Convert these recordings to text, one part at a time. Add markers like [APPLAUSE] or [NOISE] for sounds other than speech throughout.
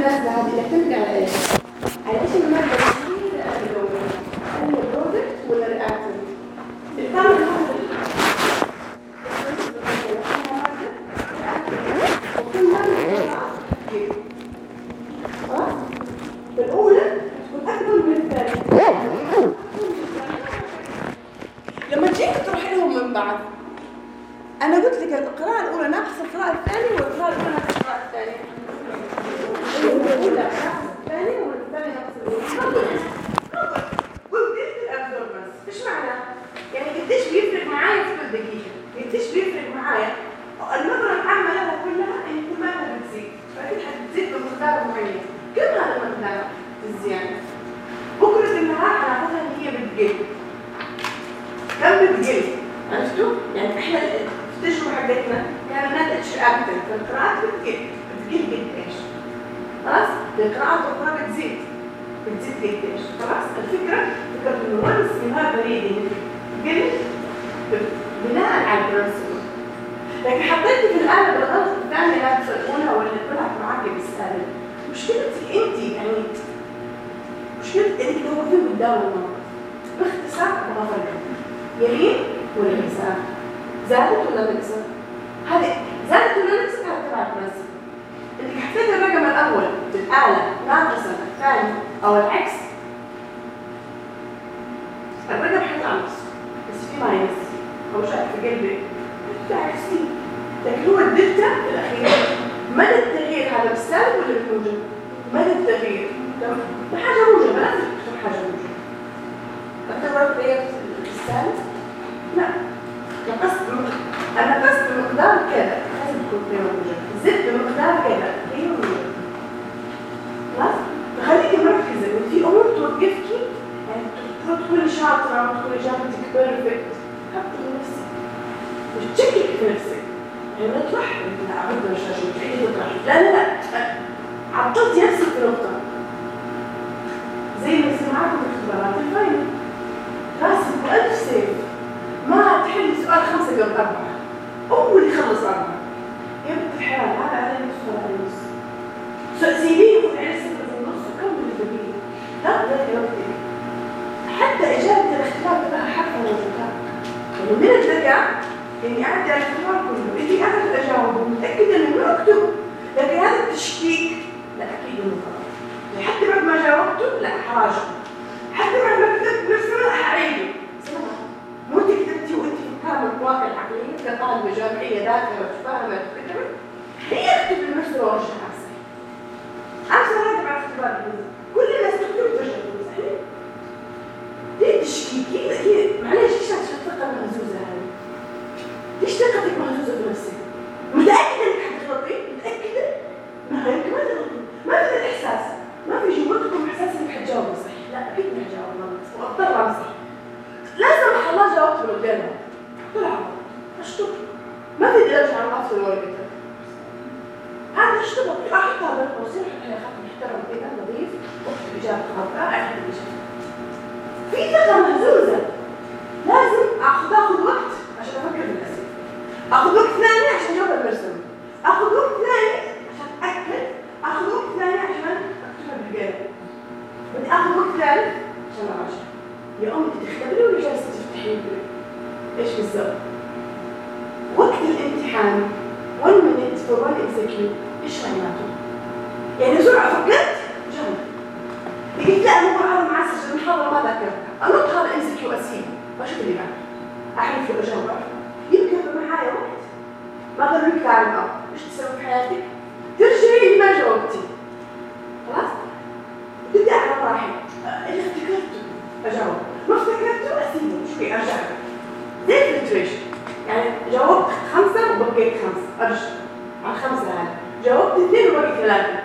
المناسبة هذه انك اجابتك perfect حطي وتشكك في نفسك. يعني ما تروح عبد الشاشه وتعيدي وتروحي لا لا لا. عطلتي نفسك في نقطة. زي ما سمعتوا في اختبارات ال final راسك بألف سيف ما تحل سؤال خمسة قبل أربعة. أول يخلص أربعة. يا بنت الحلال هذا على نص ولا على نص سيبيه يكون على صفر في النص وكمل البقية لا تضيعي وقتك حتى إجابة لها حق على الذكاء يعني من الذكاء إني أعدي على الاختبار كله. إني أعرف أجاوب ومتأكدة إنه أكتب لكن هذا التشكيك لا أكيد إنه غلط حتى بعد ما جاوبته لا حراجع حتى بعد ما كتبت نفس ما حعيده مو انت كتبتي وانت في كامل الواقع العقليه كطالبه جامعيه ذاكره فاهمه فكره هي اكتب لنفسها وارجع نفسها أمس هذا بعد اختبار كل الناس تكتب صحيح ليه هي معلش إيش الثقه المهزوزه هذه؟ ليش ثقتك مهزوزة في نفسك؟ متأكدة إنك حتغلطي؟ متأكدة؟ ما هي يمكن ما تغلطي ما في الاحساس ما في جواتكم إحساس إنك حتجاوبي صح لا إنك حتجاوب غلط واضطر امسح لا سمح الله جاوبت من قدامها طلع. اشطب ما في درجه على الاصل الورقه هذا اشتبط احطها بين قوسين يا خط محترم كده نظيف اجابه خاطئه اكتب الاجابه في ثقه مهزوزه لازم أخذ اخذ وقت عشان أفكر في الاسئله أخذ وقت ثاني عشان اجاوب المرسم أخذ وقت ثاني عشان اتاكد أخذ وقت ثاني عشان اكتبها بالقلم بدي أخذ وقت ثالث عشان اراجع يا أمي تختبري ولا جالسة تفتحي إيش بالضبط؟ وقت الامتحان 1 minute for one MCQ إيش معناته؟ يعني بسرعة فكرت؟ جاوب لا مو هذا معسل المحاضره ما ذاكرتها انط هذا سي كيو اسيبه واشوف اللي بعده احلف له اجاوب يمكن معايا وقت. ما ضروري تعلم إيش تسوي في حياتك ترجعي ما جاوبتي. خلاص؟ تبدا على مراحل اللي افتكرته. أجاوب. ما افتكرته أسيبه. شوي أرجع. زي الفلتريشن يعني جاوبت خمسة وبقيت خمسه أرجع. على خمسة هذه جاوبت اثنين وبقيت ثلاثة.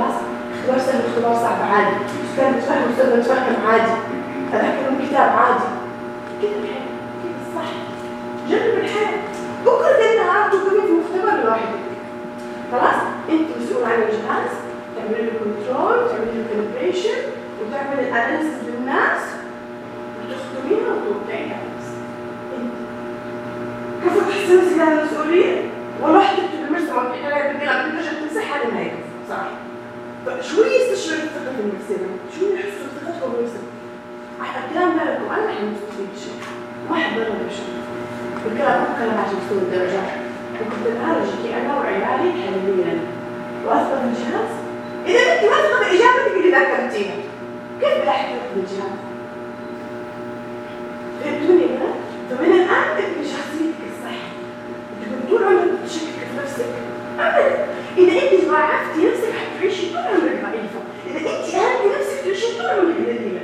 خلاص اختبار سهل اختبار صعب عادي. أستاذ متفهم أستاذ متفهم عادي. أذاكر من كتاب عادي. كده الحياة كده الصح جرب الحياة بكرة تاني نهار تقومي في مختبر لوحدك خلاص؟ أنت مسؤول عن الجهاز تعمل له control تعمل له calibration وتعمل ال analysis للناس وتخدميها وتوقعيها انت كيف تحس نفسك على المسؤولية؟ والله تكتب المرسم وتحكي عليها بالقلم بدك تمسح هذا ما يكفي صح. شوي يستشعر الثقة في نفسنا شوي يحسوا بثقتهم بنفسهم الكلام مالكم أنا الحين مستفيد شيء ما اضرب بشيء. الكلام مو كلام عشان تكون الدرجات. وكنت بعالجك أنا وعيالي حاليا. وأثبت الجهاز. إذا أنت واثقه باجابتك اللي ذكرتيها كيف بلاحق بالجهاز؟ فهمتوني هنا؟ فمن الآن أبني شخصيتك الصح تكون طول عمرك تشكك في نفسك ابدا. إذا أنت ضاعفتي نفسك حتعيشي طول عمرك ضعيفه اذا انت اهمتي طول عمرك ذليله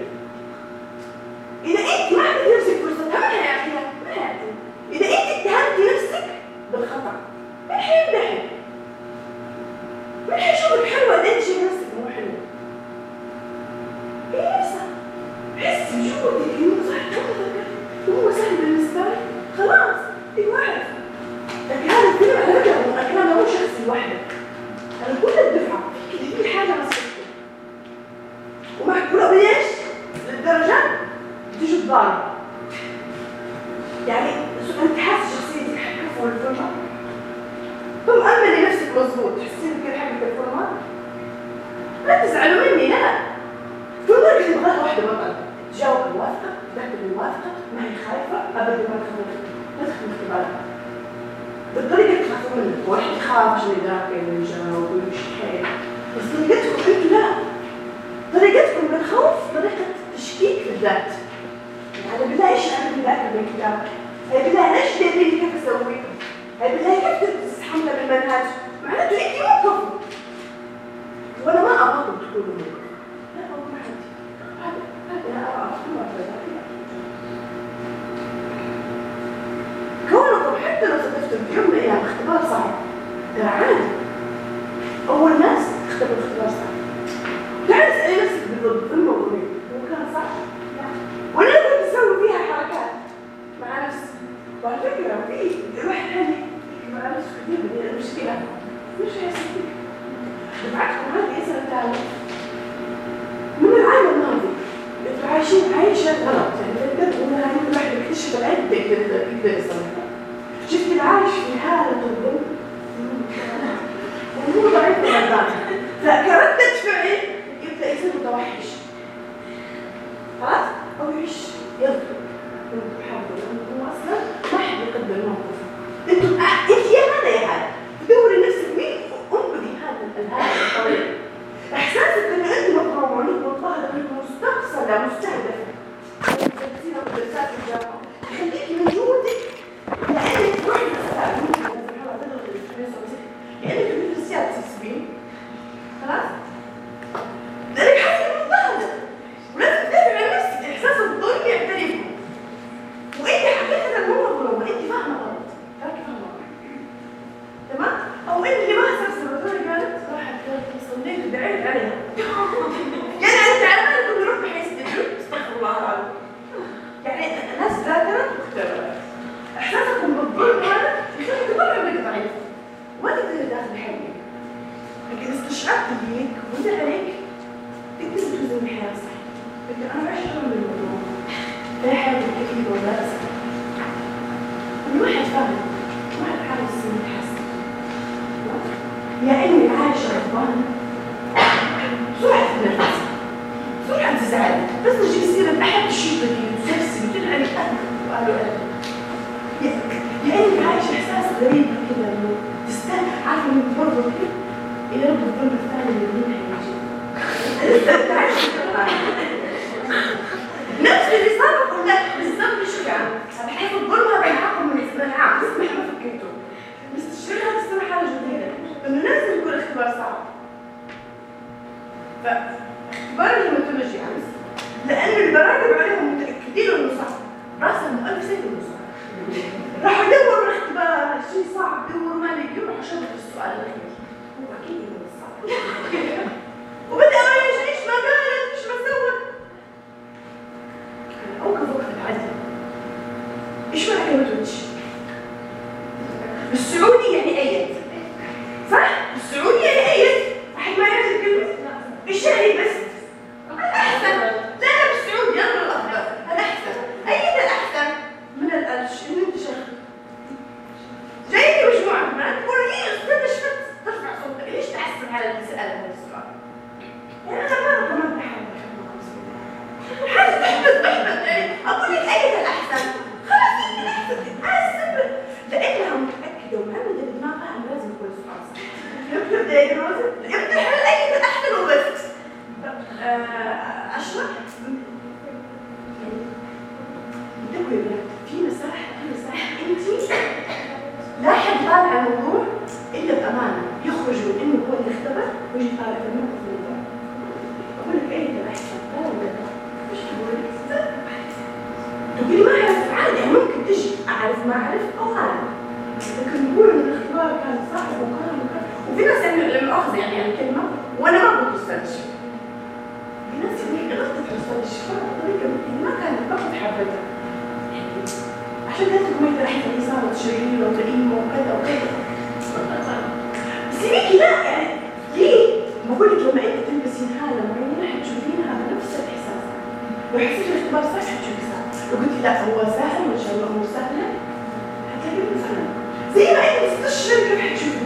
إذا أنت ما عندك نفسك فرصة ما حيعطيها ما حيعطيها إذا أنت اتهمتي نفسك بالخطأ مين حيمدحك؟ مين حيشوفك حلوة إذا أنت شايف نفسك مو حلوة؟ هي نفسها حسي بجوتك إنه صح وهو سهل بالنسبة لك خلاص أعرف لكن هذا الفيلم على فكرة الكلام مو شخصي لوحدك أنا كل الدفعة في في حاجة ومحكولة بإيش؟ للدرجة تيجي تضارب يعني انت حاسه شخصيتك حتكفر الفورمات ثم امني نفسك مظبوط تحسين كده حقك الفورمات لا تزعلوا مني لا في درجه تبغاها واحدة بطل تجاوب موافقه تذاكر موافقه ما هي خايفه ابدا ما تخاف لا تخاف من اختبارات بالطريقة تخافوا منك واحد يخاف عشان يذاكر ويجاوب ويشحن بس طريقتكم أنتوا لا طريقتكم بالخوف طريقة تشكيك في الذات. أنا بالله إيش أعمل بالله بالكتاب؟ هي بالله ليش تدري كيف أسوي؟ هي بالله كيف تستحمل بالمنهج؟ معناته أنت مو كفو وأنا ما أبغاكم تكونوا مو كفو لا هو ما عندي هذا هذا أنا أفكار كونكم حتى لو صدفتم من الأيام اختبار صعب ترى عادي. أول ناس اختبروا اختبار صعب اسألي نفسك بالضبط الموضوع هو كان صعب ولا كنت تسوي فيها حركات. مع نفسك وعلى فكرة في الواحد حالي مع نفسه كثير من المشكلة مش هيصدق دفعتكم هذه سنة ثالثة من العام الماضي. أنتوا عايشين عايشة غلط. يعني تقول هاي الواحد يكتشف العلم. يقدر يقدر يصلحها. شفت العايش في حالة الظلم؟ وهو [LAUGHS] ضعيف غلطان فكردة فعل. ده متوحش. خلاص؟ أو يعيش. يضرب وأنتم حبوا لانكم أصلا ما حد يقدر الموقف أنتم آه، أنت يا هذا يا هذا. تدوري نفسك مين؟ وانقذي هذا. هذا الطريق. إحساسك انه انت مظلوم وعليك مضطهد وعليك مستقصده مستهدفه مدرسين ومدرسات الجامعة. يخليكي من جهودك لانك ما عندك خلاص ذلك حسن النهضة ولازم تدافع عن نفسك إحساس الظلم يختلف وإنت حكيت هذا الموضوع غلط انت فاهمة غلط. فاهمة تمام؟ أو إنت اللي ما حسبت الرجل قالت راح صليت ودعيت عليها. [LAUGHS] يعني أنت عارفه انه روحي حيستجيب. استغفر الله العظيم. يعني ناس ذاكرة مختلفة. إحساسكم بالظلم هذا يخليك مره انك ضعيف. ما تقدر تاخذ حقك. لكن استشعرت بيك وانت بيكتسب خزون حياته لكن أنا ما اشتغل بالموضوع لا حاجة تكنيك ولا اسهل الواحد فاهم الواحد عارف السن الحسن يا عيني عايشة ربنا بسرعة تتنفس بسرعة تزعل؟ بس نجيب سيره أحد الشيطه دي نفسي وتلعب قلبك وقالوا قلبك يا عيني عايشة إحساس غريب كده إنه تستاهل. عارفة انك برضه إلى رب الظلم الثاني اللي بينها Thank [LAUGHS] you. شو شدت الميت ريحه اليسار وتشريله وتقييمه وكذا وكذا؟ بس هيك لا يعني ليه؟ بقول لك لما انت تلبسين حالة معينة حتشوفينها بنفس الإحساس. لو حسيتي الاختبار صح حتشوفي صح. لو قلتي لا هو سهل وإن شاء الله هو سهل حتلاقيه سهل زي ما أنت تستشعر كيف حتشوفي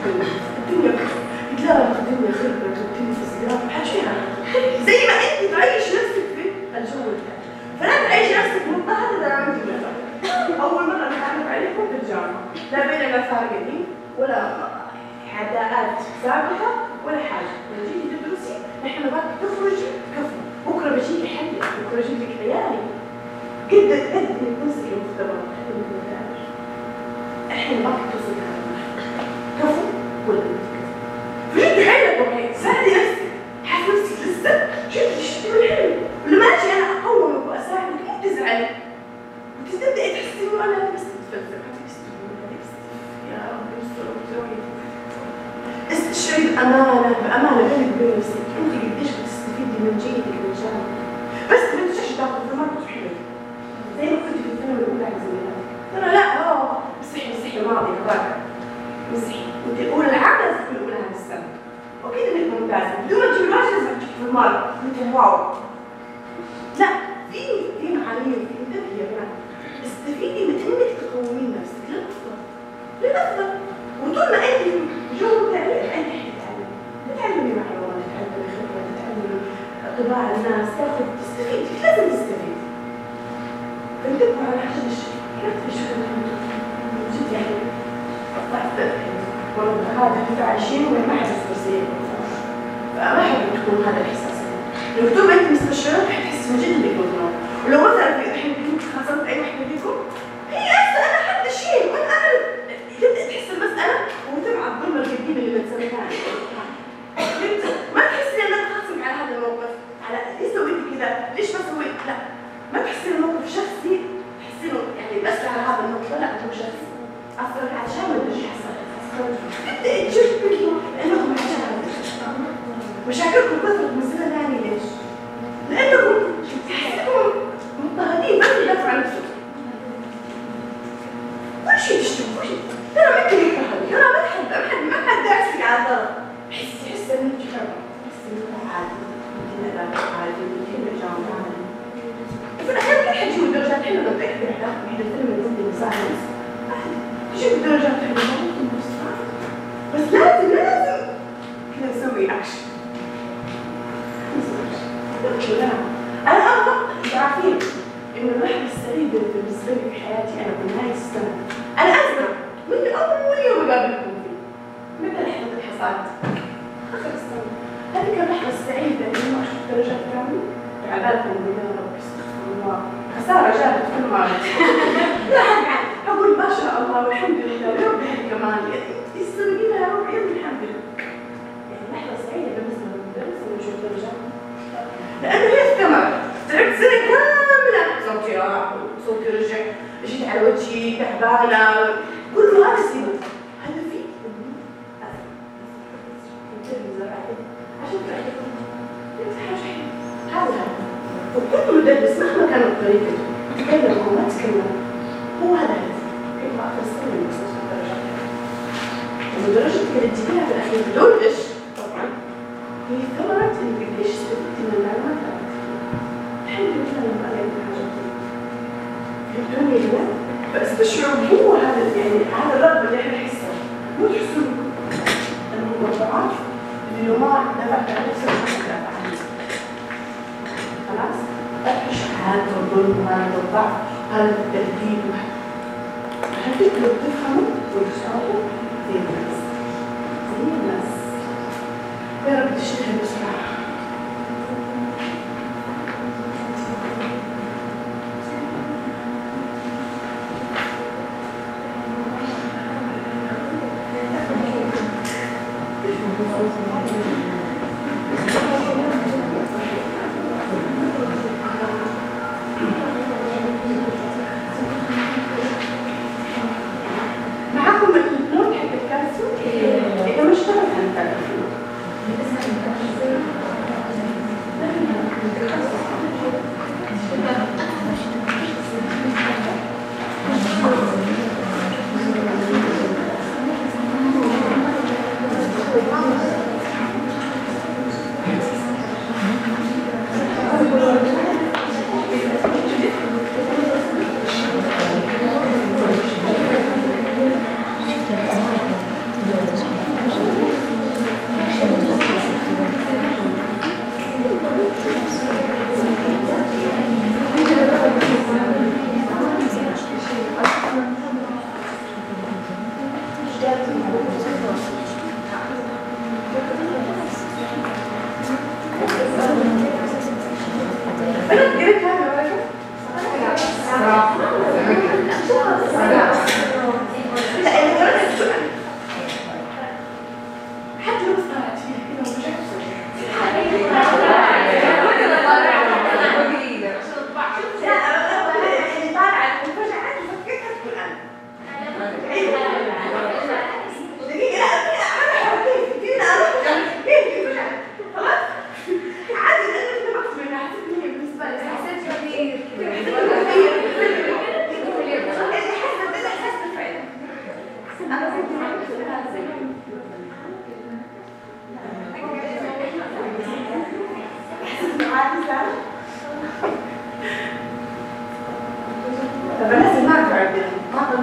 حصل العشاء تشوف تاكلوا وتفهموا وتشربوا زي الناس زي الناس يا رب تشفيها بسرعة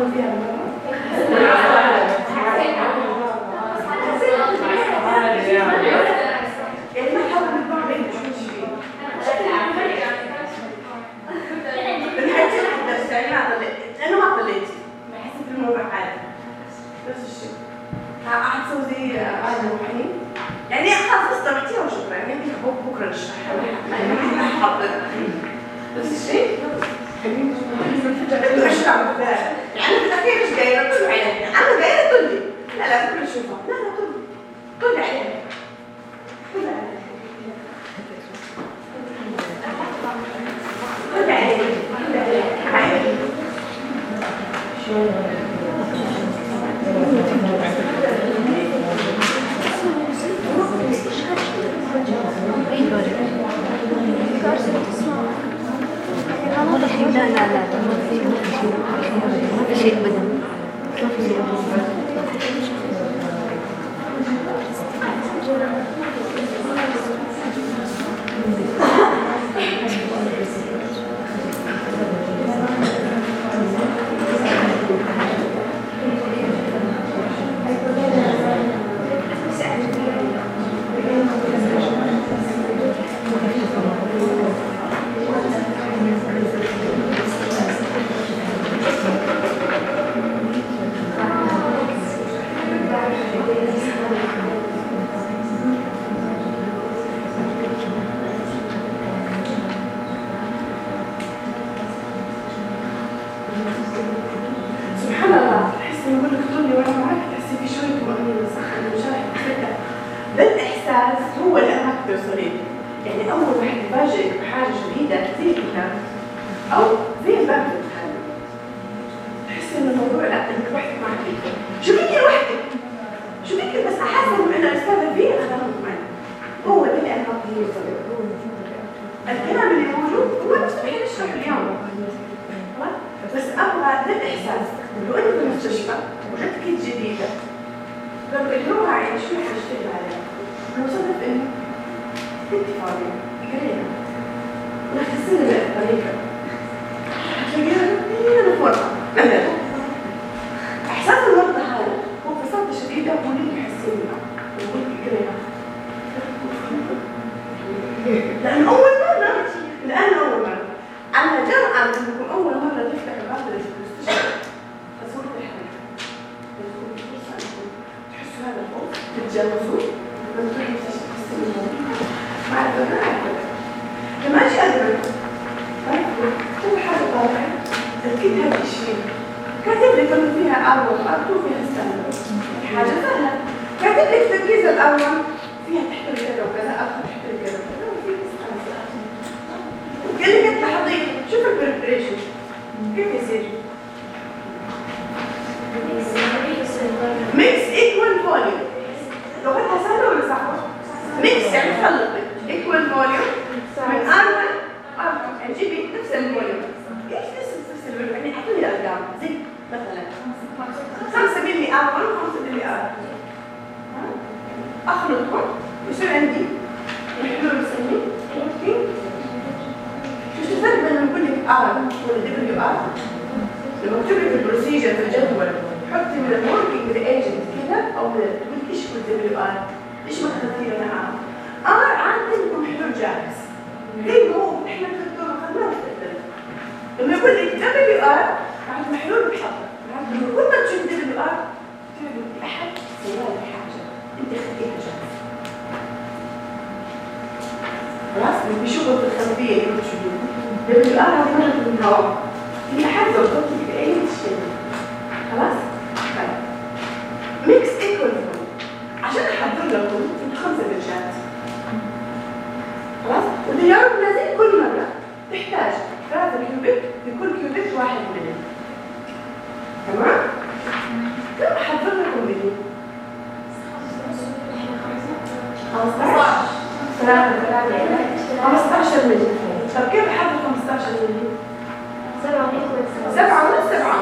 confiar خلاص اللي بيشوفوا في الخلفيه اللي بتشوفوه ده بيبقى اعلى درجه الهواء في حاجة بتحط في أي شيء. خلاص؟ طيب. ميكس ايكوال عشان أحضر لكم الخمسه درجات. خلاص؟ والديار لازم كل مرة. تحتاج ثلاثة كيوبيك لكل كيوبيك واحد منهم. تمام؟ كم حضر لكم بدي؟ 15 15 مليون طب كيف حط 15 مليون؟ سبعة ونص سبعة ونص سبعة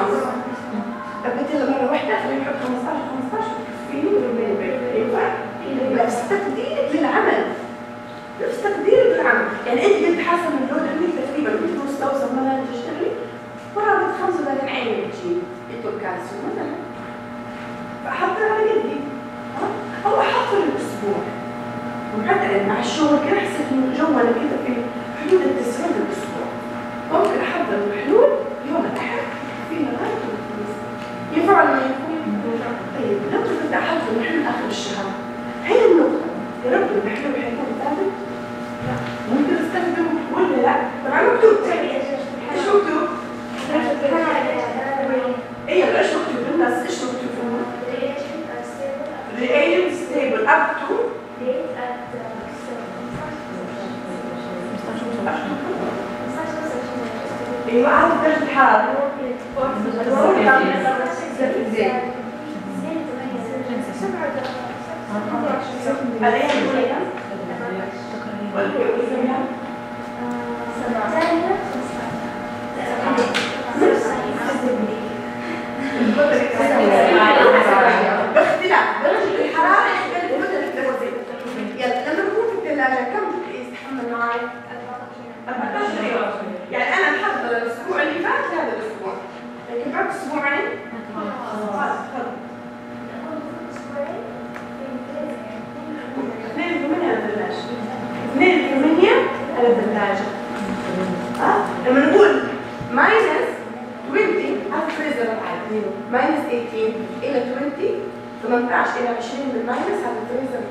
طب بدل مرة واحدة خلينا نحط 15 15 يكفيني بس تقديرك للعمل بس تقديرك للعمل يعني انت بتحسن اللود عندك تقريبا انت مستوصف مثلا تشتغلي قرابة 35 عين بتجيب انتو الكالسيوم مثلا فحطها على يدي أو احطها الأسبوع وحتى مع الشغل كده حسيت انه الجو أنا كده في حدود التسعين بالاسبوع ممكن احضر الحلول يوم الأحد في لغايه ينفع ولا يكون طيب لو كنت احضر الحلول آخر الشهر. هي النقطة. يا رب الحلول large emission in the minus and there is a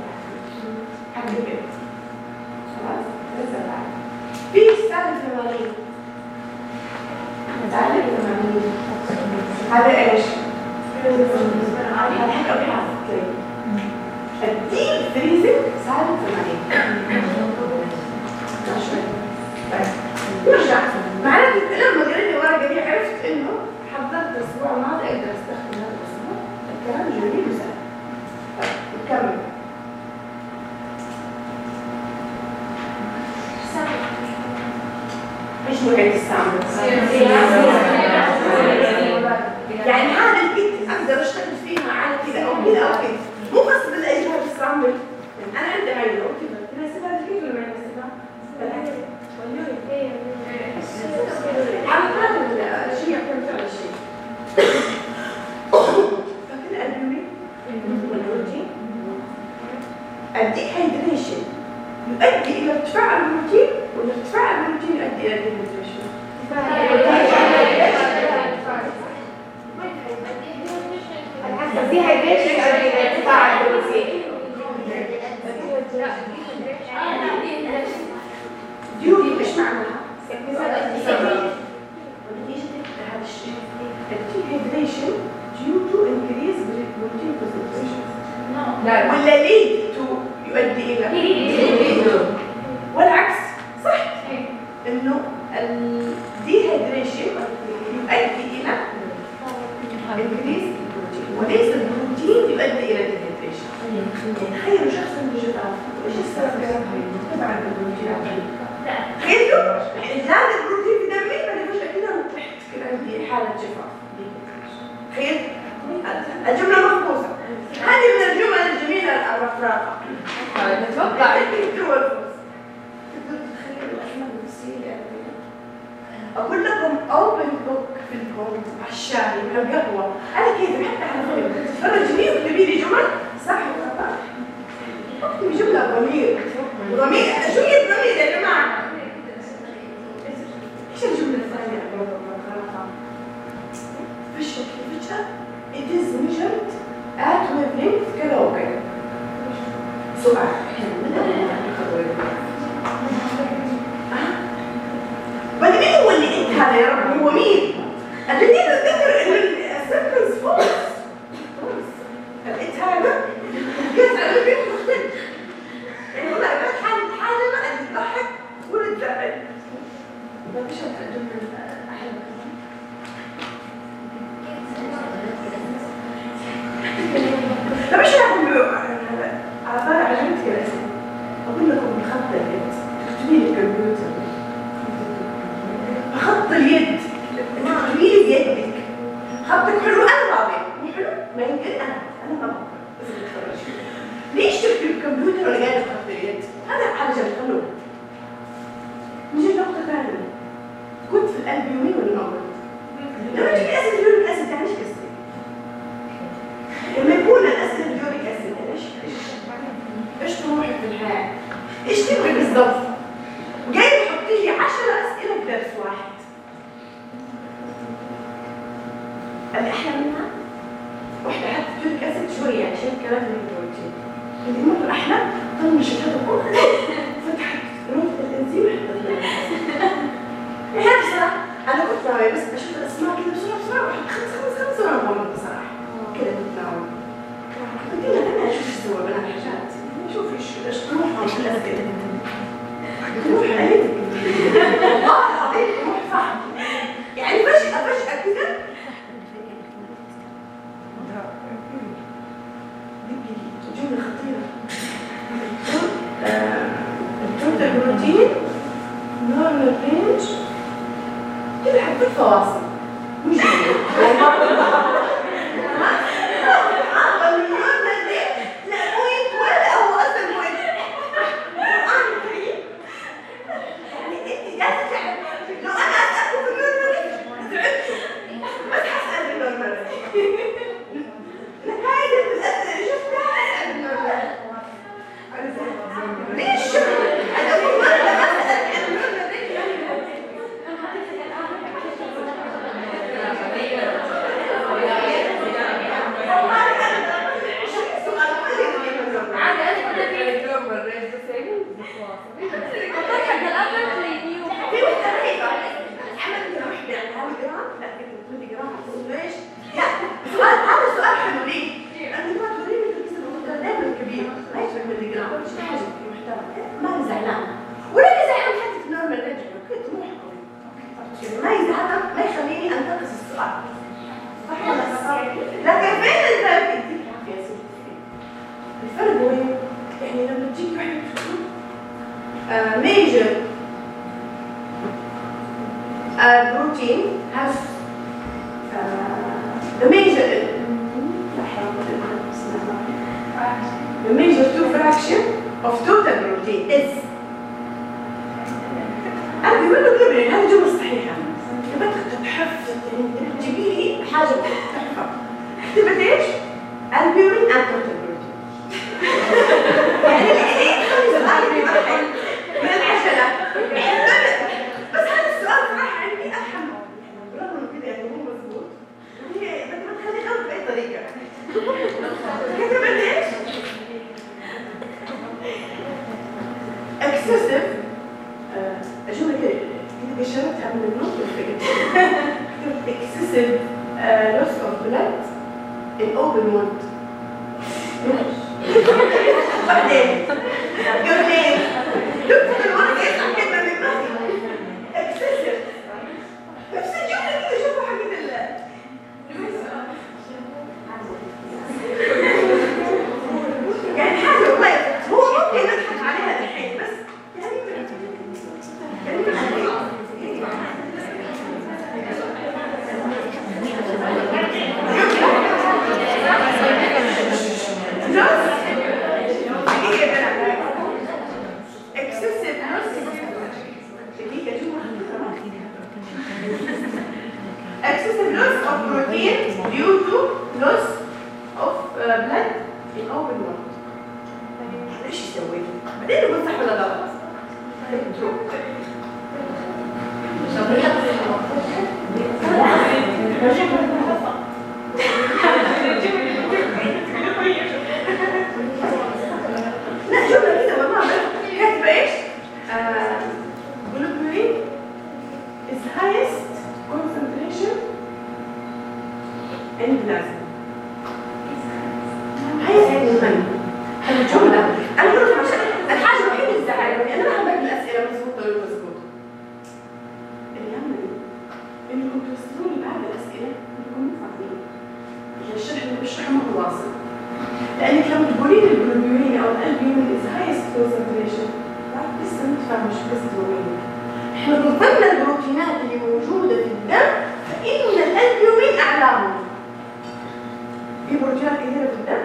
في بروتينات كثيرة في الدم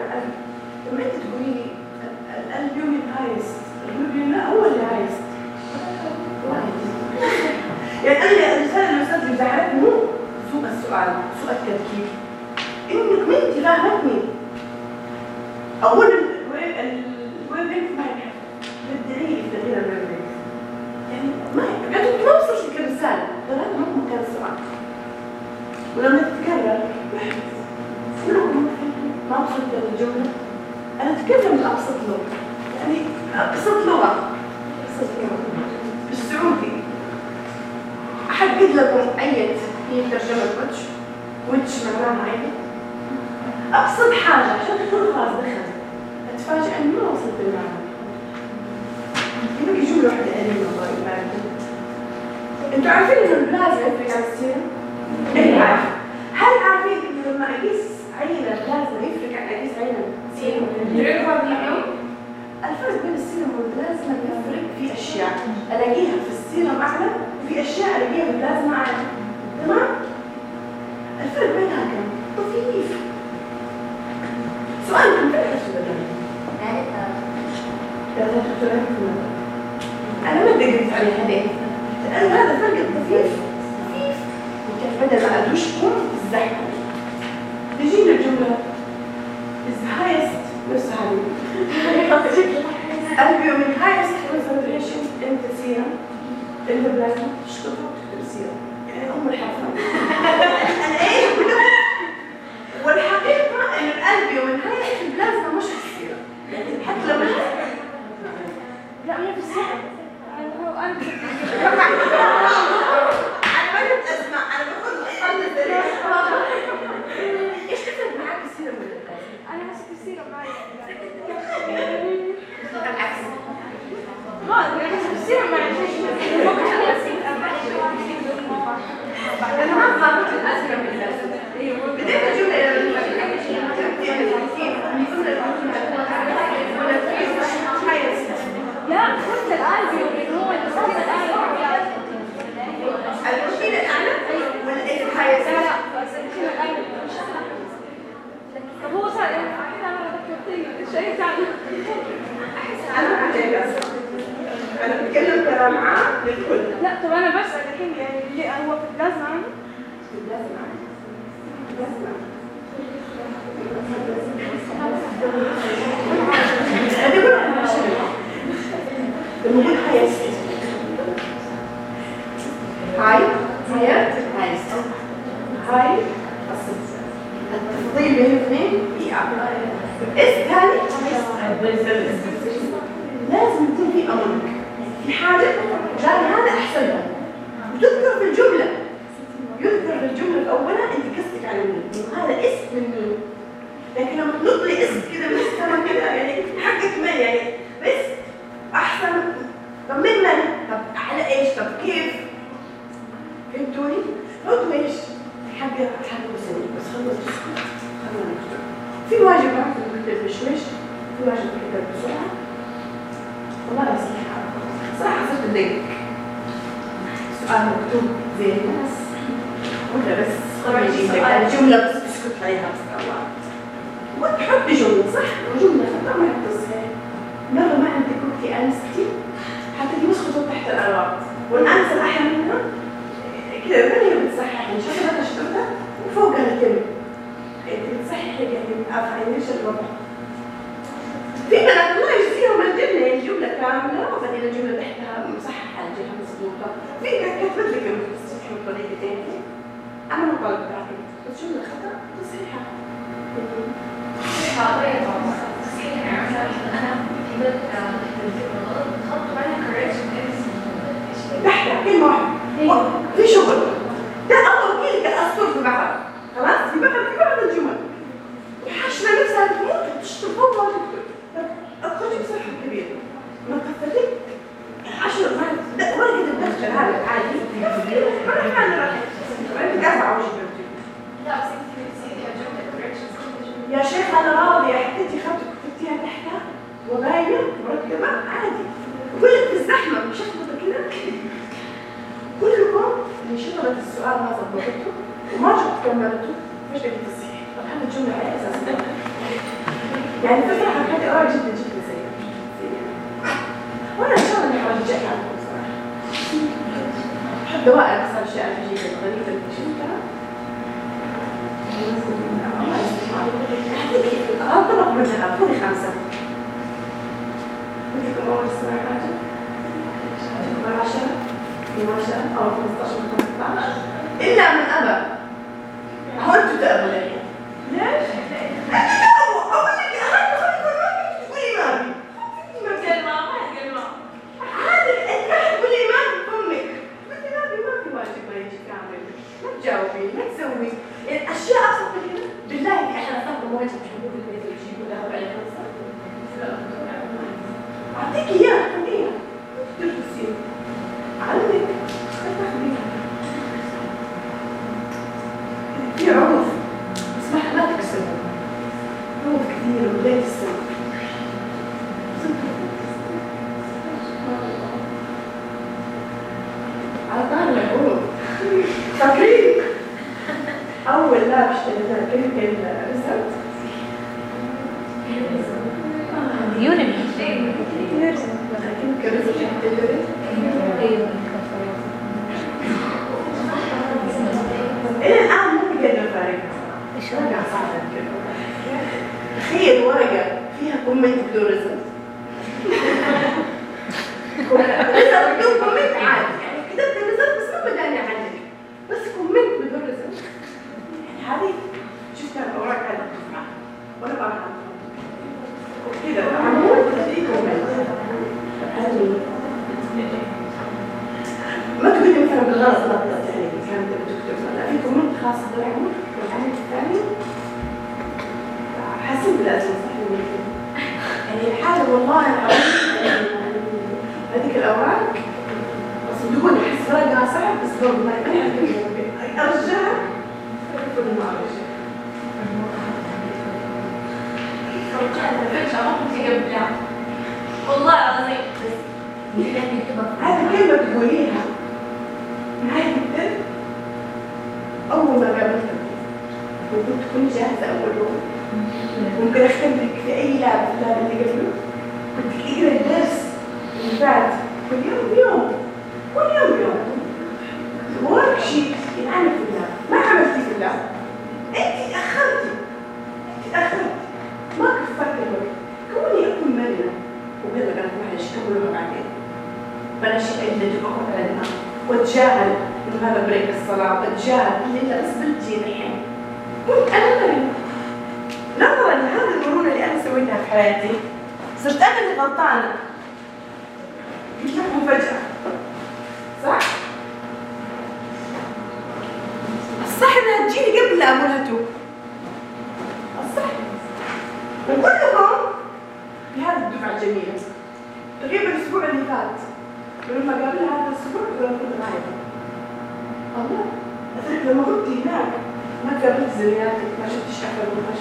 لما أنت تقولي لي ال albumin highest ال globulin لا هو اللي highest. يعني أنا الرساله اللي زعلتني مو سوء السؤال سوء التركيب إنك ما أنت فاهمتني. اول ال web link ما بدعي لي تغيير يعني ما ما وصلش لك الرساله ترى ولما تتكرر ما وصلت للجمله أنا أتكلم بأبسط لغة يعني أبسط لغة أبسط لغة بالسعودي. أحدد لكم أية هي ترجمة وجه. وجه معناها عين أبسط حاجة. عشان تقول خلاص دخلت أتفاجئ إني ما وصلت للمعنى يبقى جملة واحدة قليلة الله يبارك أنتوا عارفين إن البلازما يفرق عن السيرم؟ إيه عارف. هل عارفين إنه لما أقيس عينة بلازما يفرق عن أقيس عينة؟ الفرق بين السيرم والبلازما يفرق في أشياء. ألاقيها في السيرم اعلى وفي أشياء ألاقيها في البلازما اعلى تمام؟ الفرق بينها كم؟ طفيف. سؤال كم فين حسب أنا ما دققت على هذه لأن هذا فرق طفيف طفيف. وكيف بدل ما أدوشكم الزحمة. تجينا الجمله is highest نفس هذه. البيومين highest concentration in the serum in the plasma شكرا يعني أم الحرفة أنا إيه والحقيقة إن الألبيومين highest في البلازما مش في السيرم يعني حتى لما لا مو في السيرم أنا ما كنت أسمع. أنا باخذ أصلي إيش تفرق معاك السيرم والبلازما؟ أنا حسيت السيرة معي العكس ما شعرية طبعا يعني مثلا أنا تحت كلمة واحدة في شغل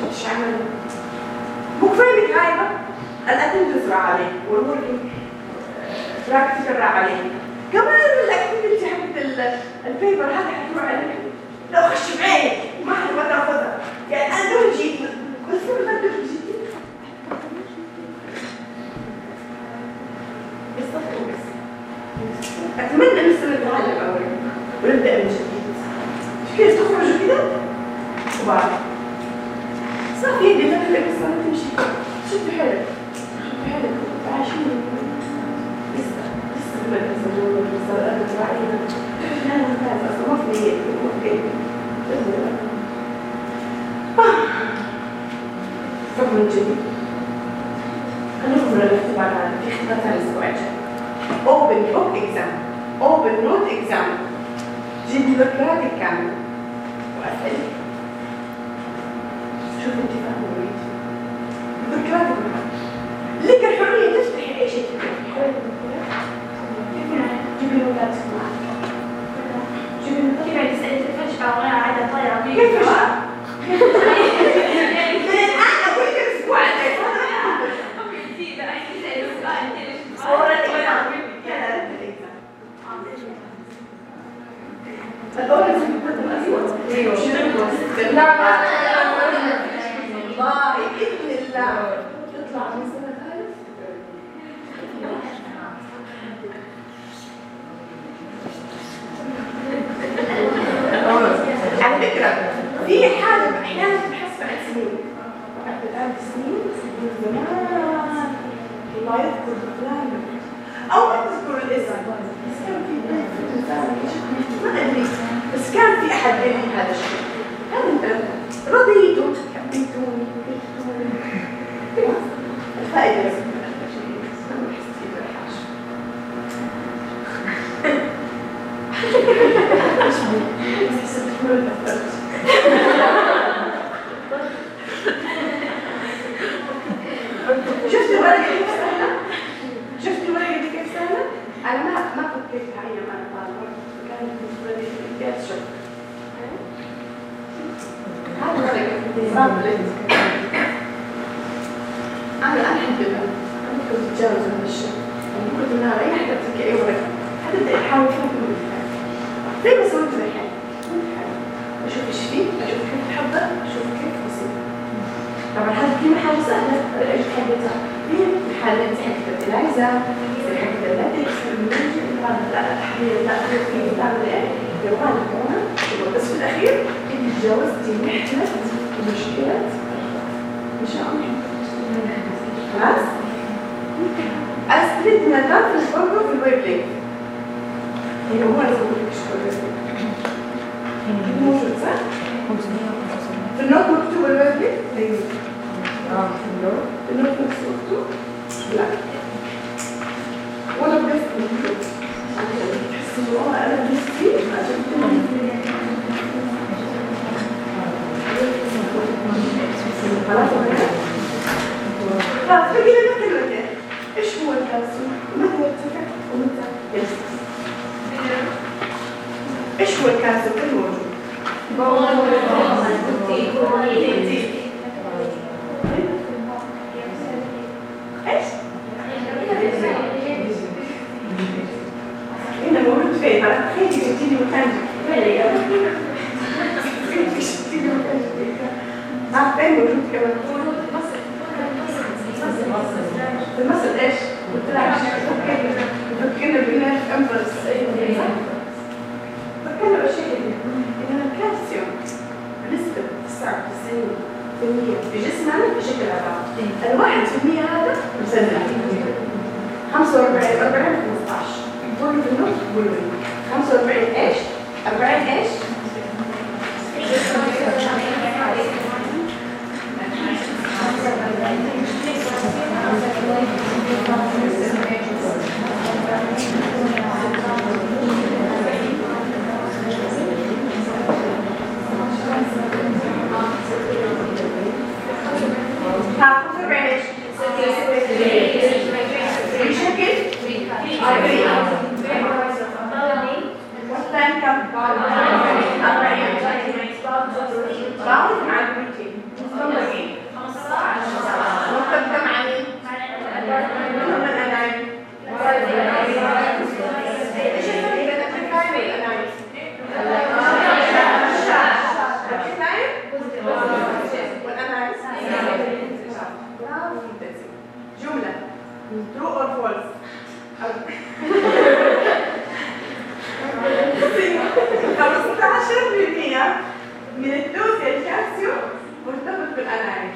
أكل ما شفتش عمل مو كفاية إنك غايبة ال attendance راح عليك. وال working practical راح عليك. كمان ال activity حقت ال- ال paper هذا حتروح عليك لو خش بعينك ما حد ما تاخذها يعني أنا لو جيت بس ما لو جيت. أن نستمر بهذا الأمر ونبدأ من جديد. كيف تخرجوا كده وبعد صافي يدي لا بس ما تمشي. شدوا حيلك شدوا حيلك عايشين. لسه لسه جوا المدرسة الأرض الزراعية لا ممتاز أصلا ما في ما صف من جديد. خلينا نرتب على في خطة الأسبوع الجاي. Open book exam. Open note exam. جيب مذكراتك كاملة وأسألك. شوف انت انت مذكراتك معك لك الحرية تفتحي أي شيء جيبي نوتاتك معك جيبي نوتاتك كيف يعني سألت فجأة وأنا قاعدة طايرة بيك كيف فجأة؟ من الآن أقول لك الأسبوع الجاي الأول يكون الأسود أيوه لا لا والله بإذن الله. تطلع من سنة ألف على فكرة في حاجة أحيانا تحس بعد سنين. بعد الآن سنين سنين زمان. الله يذكر فلان أو ما تذكر الاسم بس كان في الإنسان. ما أدري. بس كان في أحد لي هذا الشيء. هذا رضيته أنا ما ما ما فكرتها أيام أنا؟ طالبة كانت بالنسبة لي جات شوك هذه ورقة صابلت أنا أنا أحبها أنا كنت أتجاوز هذا الشيء أنا كنت النهار أي حد تمسك أي ورقة حتبدأ تحاول الحياة زي ما سويت في الحياة أشوف إيش فيه أشوف كيف تحضر أشوف كيف بصير طبعا هذه كلمة حاجة سهلة حقتها؟ هي الحالة انت حقت العايزة حقت اللاتكس لا الحقيقة لا في تعمل إيه؟ جوال كمان بس في الأخير تجاوزتي محنة إن شاء الله خلاص؟ أستريد نظافة برضه في الويب لينك هي هو اللي الويب لينك موجود صح؟ في ال note مكتوب ال web link؟ أيوه آه في ال note. في ال note مكتوب لا. ولا بس مكتوب تحس انه آه أنا نفسي إيش هو الكالسيوم؟ متى يرتفع ومتى ينخفض؟ إيش هو الكالسيوم الموجود؟ إيش؟ هنا موجود فين؟ تخيلي جبتي لي مكان فين؟ جبتي لي مكان ها فين موجود كمان في المثل إيش؟ قلت لها فكرنا بناء امبرس فكرنا بشيء ان الكالسيوم بنسبة 99% في جسمنا بشكل عام الواحد في المية هذا مسلم 45 40 15 كله في النص كله 45 إيش؟ 40 إيش؟ ها 45 إيش؟ بشكل والثاني كم؟ 40 باوند مع البروتين مطلقين مرتب كم عليه؟ منهم الانايم إيش الفرق بين الكفاية والانايم؟ ال cation وال anion جملة true or false خمسة عشر بالمية من ال dose الكالسيوم مرتبط بال anion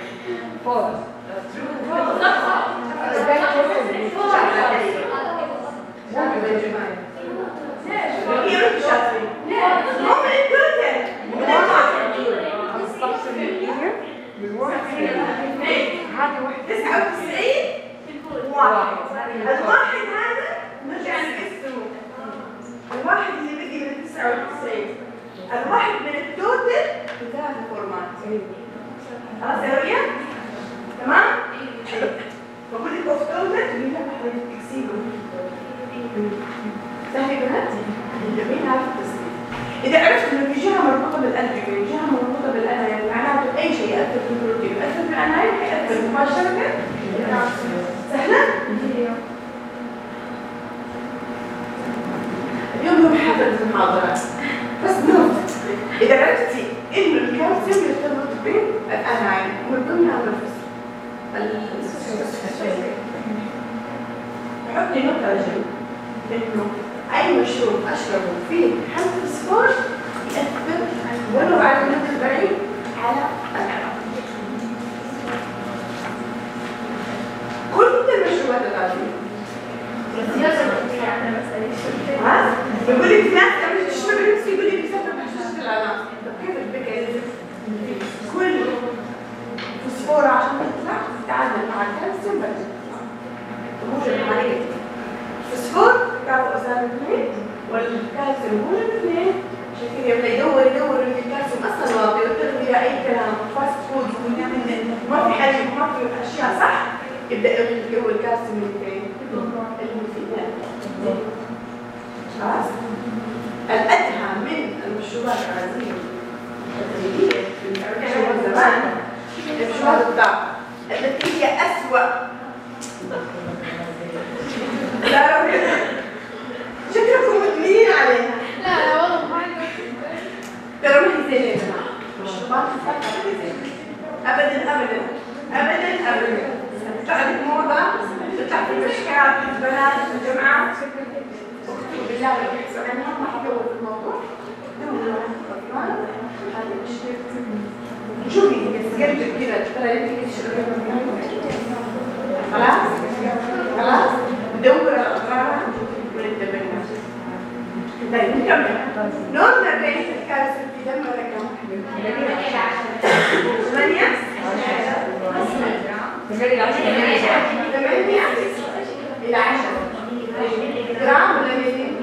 هي مش شاطرين مو من الدوز من تسعة وتسعين واحد الواحد هذا نرجع نقسمه الواحد اللي بقي من التسعة وتسعين الواحد من التوتل بثلاث فورمات خلاص يا رؤيا؟ تمام؟ بقول لك اوف توتل تقول لا حضرتك تكسيبه سهل يا بنات؟ الجميع عارف التصنيف إذا عرفت إنه في جهة مربوطة بالقلب يعني جهة مربوطة بالأنايم معناته أي شيء يأثر في البروتين يؤثر في الأنايم حيأثر مباشرة سهلة؟ في المحاضرات. بس نوت إذا عرفتي إنه الكالسيوم يرتبط بالأنايم ومن ضمنها النفس حطي نقطة على جنب. إنه أي مشروب أشربه فيه حمض فوسفور يأثر ولو على المدى البعيد؟ على العلاقة كل المشروبات الغازية. ها؟ يقول لك ناس لما تشرب نفسي يقول لك بسبب حشاشة العناصر طب كيف الفكرة؟ كل فوسفور عشان تطلع تتعادل مع الكالسيوم بتطلع موجب عليه فوسفور تعرفوا أسامي اثنين والكالسيوم موجب اثنين كده يبدا يدور يدور الكالسيوم أصلا واطي ويتخذ أي كلام fast food ما في حاجة ما في أشياء صح؟ يبدأ يقول الكالسيوم من فين؟ المفيدات خلاص الأدهى من المشروبات الغازيه التقليديه من زمان المشروبات الطاقه التي هي أسوأ. لا شكلكم مدمنين عليها. لا لا والله ما ترى ما هي يا جماعة؟ مشروبات ما هي زين ابدا ابدا ابدا ابدا. تطلع في المشكات في البنات في الجامعات اقسم بالله ما حدور في الموضوع دوروا على الأطفال، هذه مشكلة. شوفي قلبك كده تشربي خلاص خلاص الاطفال ونبدا بالناس طيب نكمل نورنا بيس الكالسيوم في دمنا كم؟ ثمانية؟ ثمانية إلى عشرة جرام ولا؟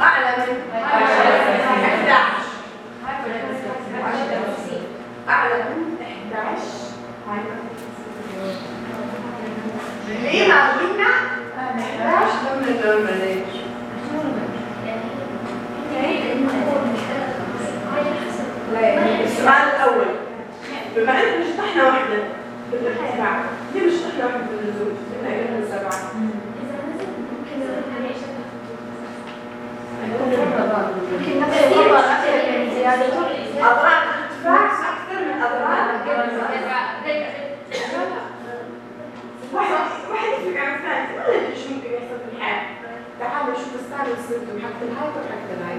أعلى من 11 أعلى من 11 ليه معلومنا 11 ضمن النورماليتي السؤال الأول بما أننا شطحنا واحدة بالارتفاع ليه مش شطحنا واحدة بالنزول؟ لأنها سبعة يمكن تعالوا شوف السالب حق الهاي وحق الهاي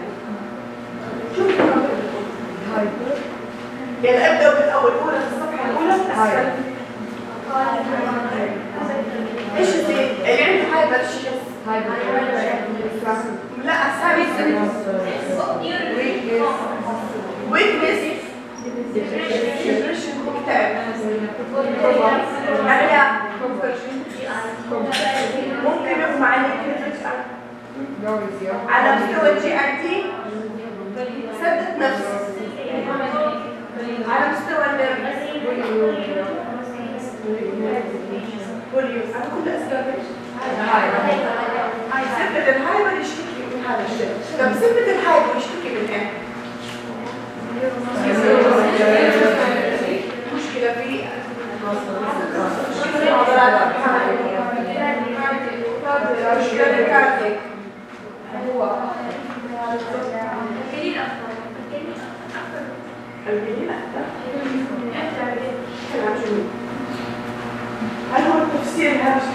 شوف الهاي يعني ابدأ بالأول الصفحة الأولى إيش اللي يعني عندي هذا الشيء لا سامسونج ويكنس ديبريشن مكتئب اريا ممكن يغمى عليك على مستوى الجي ار سدة نفس على مستوى النرف هاي سبة ال hyper يشتكي من هذا الشيء طب سبة ال hyper يشتكي من إيه؟ مشكلة في مشكلة في عضلات الحركة مشكلة cardiac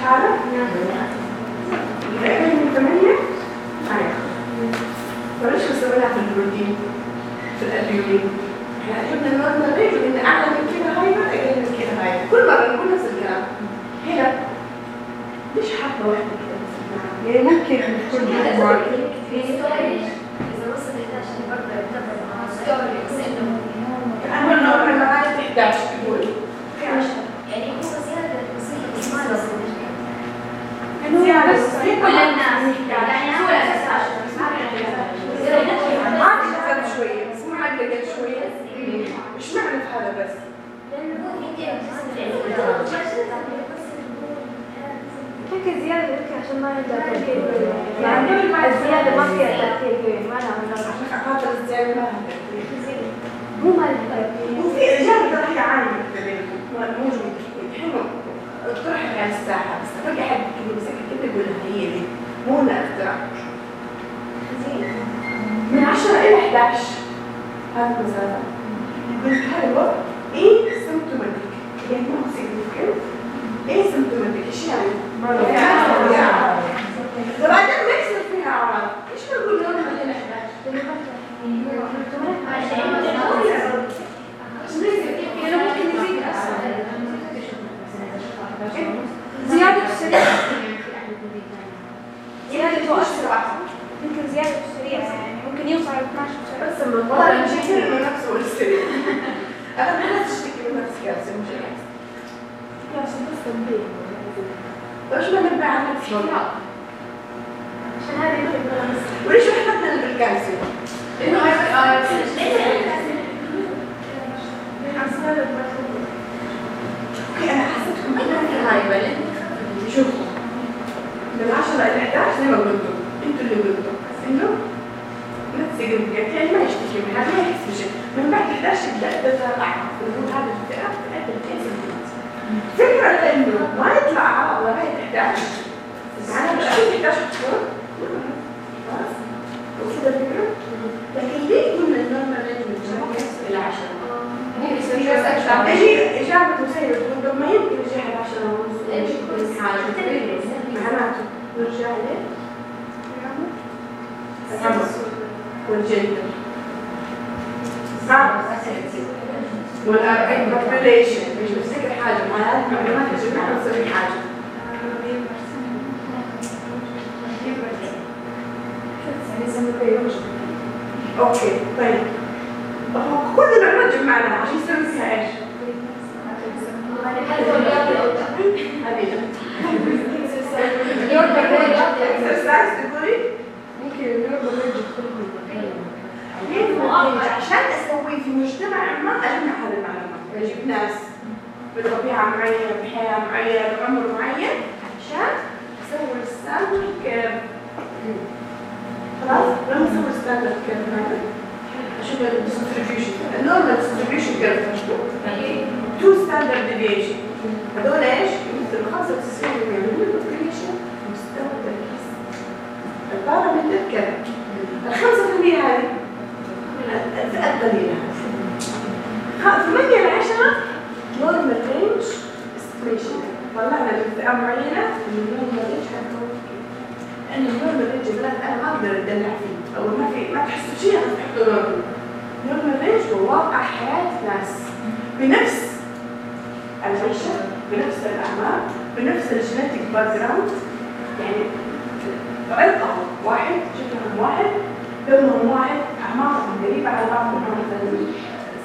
حالة؟ يبقى من 8 هناخد بلاش خسارة في البروتين في القلب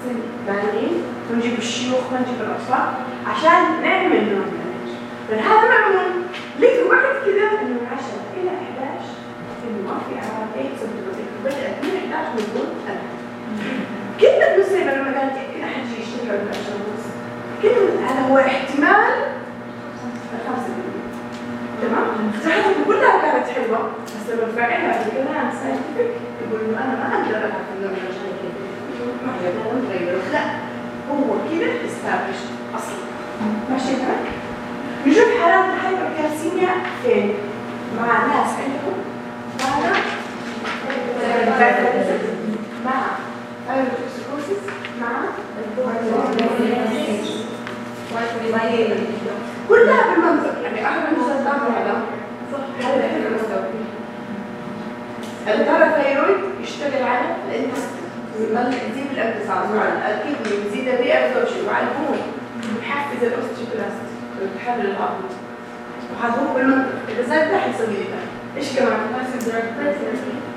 سن بالغين ونجيب الشيوخ ونجيب الأطفال عشان نعمل نوع من هذا معمول لقوا بعد كذا إنه من 10 إلى 11 إنه ما في أعراض أي سيمتوماتيك بدأت من 11 نقول أنا كلمة مسلمة لما قالت يمكن أحد يشتغل على العشرة ونص كلمة هذا هو احتمال الخمسة تمام؟ صحتهم كلها كانت حلوة بس لما تفعلها في كلام ساينتفك يقول إنه أنا ما أقدر ألعب في النوم أقدر نغيره لا هو كذا استابلش أصلا ماشي معك؟ نشوف حالات الهايبركالسيميا فين؟ مع ناس عندهم مع ثايروتوكسيكوسيس مع كلها بالمنظر يعني احد المسلسلات هذا هذا حلو المستوى ال parathyroid يشتغل على ال intestine يزيد الامتصاص وعلى ال kidney يزيد ال reabsorption وعلى ال bone يحفز ال osteoblast الهضم وهذا هو بالمنطق اذا ده حيسوي لي إيش كمان؟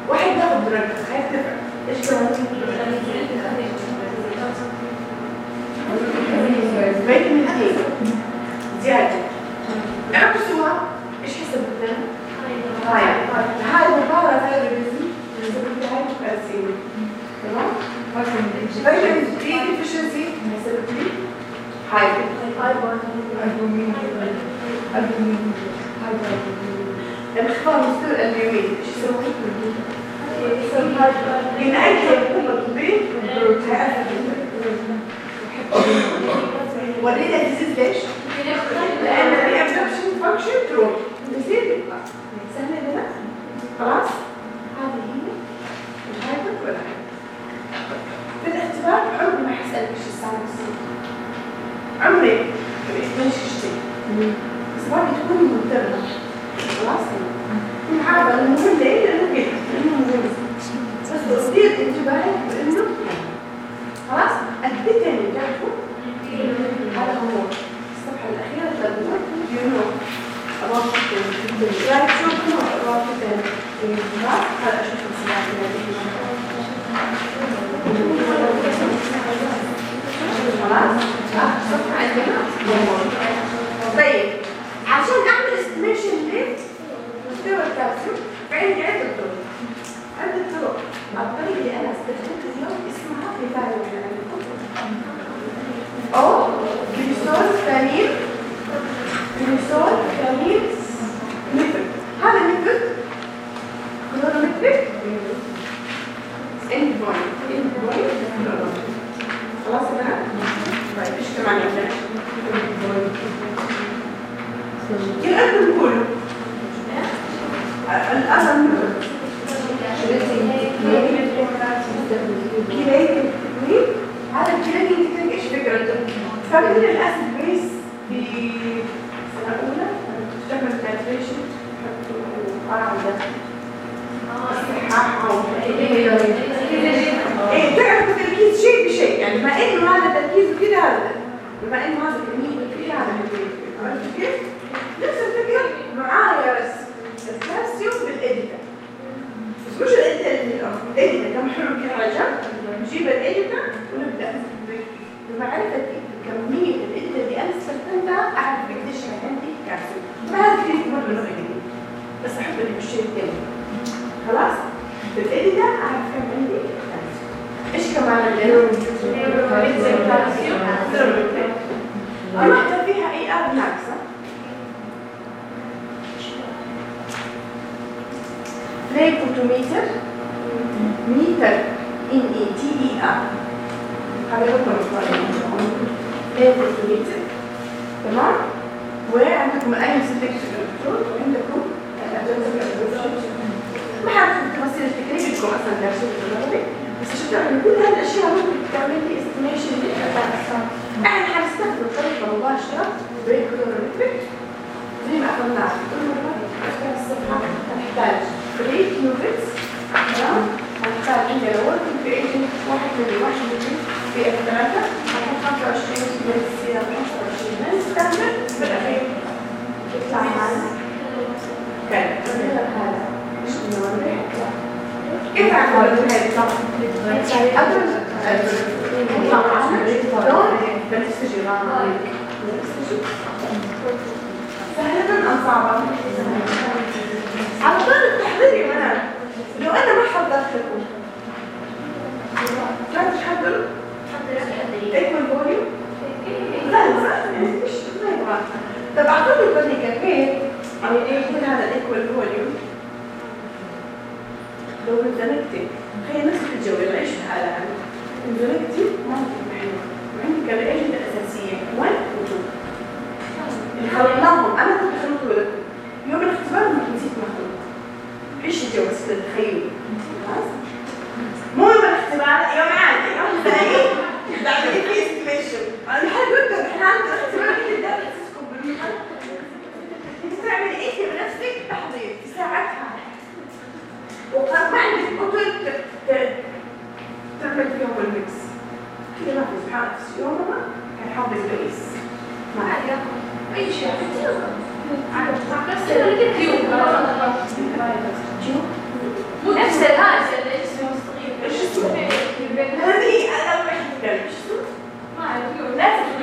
واحد ياخذ drug خايف تفعل إيش كمان؟ vitamin D زيادة إيش حسب الثاني؟ high high يسبب لي hypercalcemia تمام؟ vitamin D deficiency يسبب لي hypo انخفاض مستوى الالبومين إيش يسوي؟ يرتبط به هيأثر ورينا الديزيز ليش؟ لأن الريابدكشن فانكشن تروح يصير بيطلع سهل كده خلاص هذه هي الهايبر ولا في الاختبار عمري ما حسألك إيش الساعة عمري ما بيحتاج شيء بس باقي تكوني مضطرة. كيلومتر متر ان اي تي اي تمام وعندكم الايون سلكشن الكترون وعندكم ما حعرف التفاصيل بدكم أصلا دارسين في بس تعمل كل هذه الاشياء ممكن تعمل لي إحنا حنستخدم طريقه مباشره بالكلوريمتريك زي ما اخذنا كل مره الصفحه 3 كيوبتس تمام هنحتاج عندنا وركينج في 1 ملي 1 ملي في الثلاثه هنحط 25 من السيرة 25 من الستاندرد بالاخير يطلع معنا كان هذا إيش بنوري كيف عملت هذه سهلة أم صعبة؟ على يا بنات لو أنا ما حضرت لكم لا تحضروا تكمل فوليوم لا لا مش ما يبغى طب أعطوني الطريقة كيف يعني إيه يكون هذا الإيكوال فوليوم لو انزلقتي هي نفس الجو في حالها انزلقتي ما وعندك الأجهزة الأساسية 1 و 2 اللي خلقناهم أنا كنت خلقته لكم يوم الاختبار ما نسيت مخلوق عيش الجو بس كده تخيلوا خلاص؟ مو يوم الاختبار يوم عادي يوم ثاني. بعدين في استيميشن قلت إحنا عندنا اختبار كده اسسكم بالمحل تعمل إيه بنفسك تحضير في ساعتها وقد ما عندك كتب تعمل فيهم الميكس كده ما في سبحان في يومها كان حافظ بئيس ما عاد أي شيء. نفس الهاج اللي اسمه إيش اسمه؟ هذه أنا ما اسمه؟ ما تقولي لازم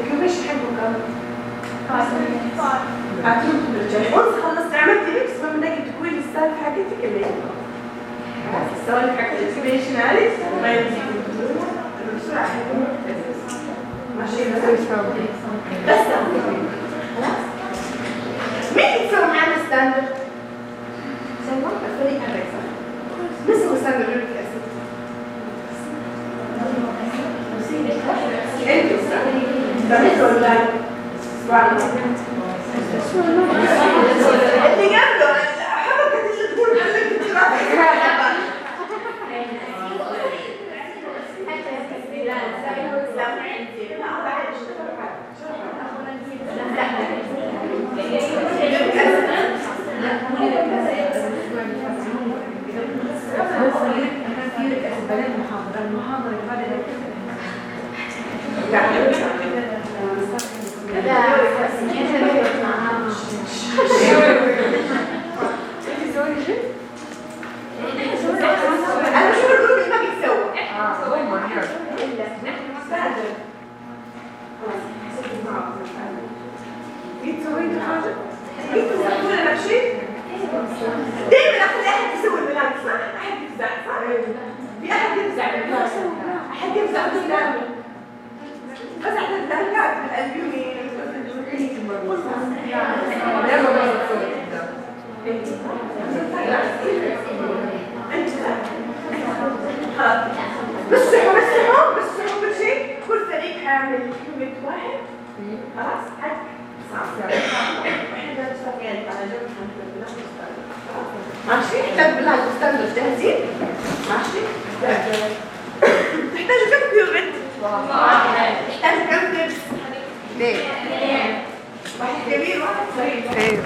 الكيوبيش حقه كم؟ أعطيهم بالرجال once خلصت. عملتي ميكس بدك تقولي لي السالفة حقتك اللي خلاص السوالف حقت الاكسبريشن هذه ما بسرعة حيكون ماشي بس. خلاص. مين تسوي معنا ستاندرد؟ سلمى الفريق هذا صح مين سوى اللي جنبه حركة الدكتور قال لك انت المحاضرة. المحاضرة. اللي بعد حاجة بيتسوي نفسي دايما اخلي احد يسوي الملابس صح؟ احد يفزع؟ في احد يفزع احد يفزع قدام فزع اليمين انت خلاص بسحوا بسحوا بسحوا كل شيء كل فريق حامل كلمة واحد خلاص حد كم دبس؟ ليه؟ واحد كبير واحد صغير